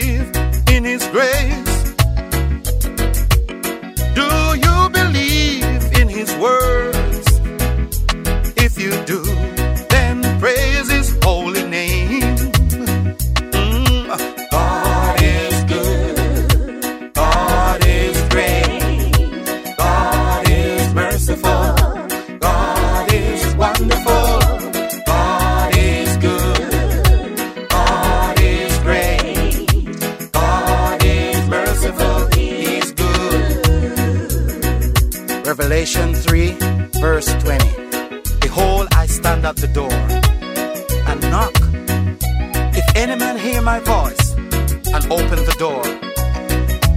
live in His grace. Revelation 3, verse 20. Behold, I stand at the door and knock. If any man hear my voice and open the door,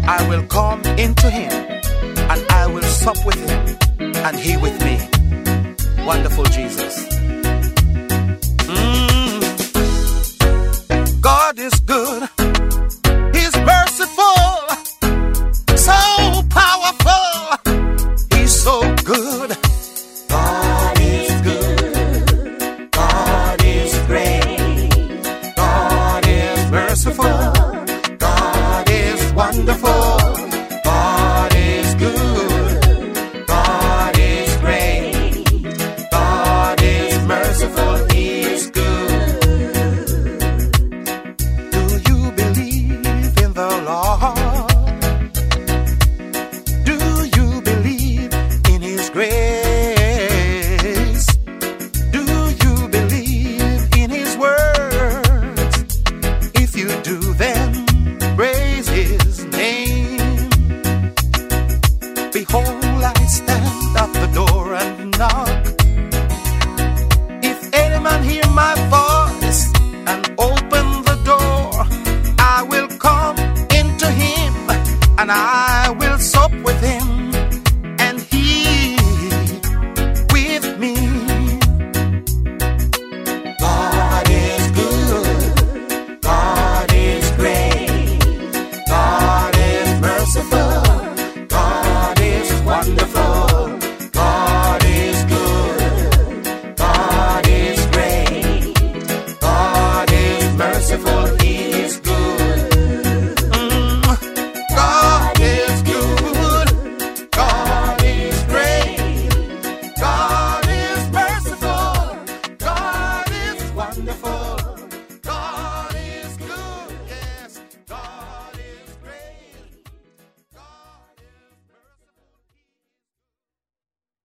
I will come into him and I will sup with him and he with me. Wonderful Jesus.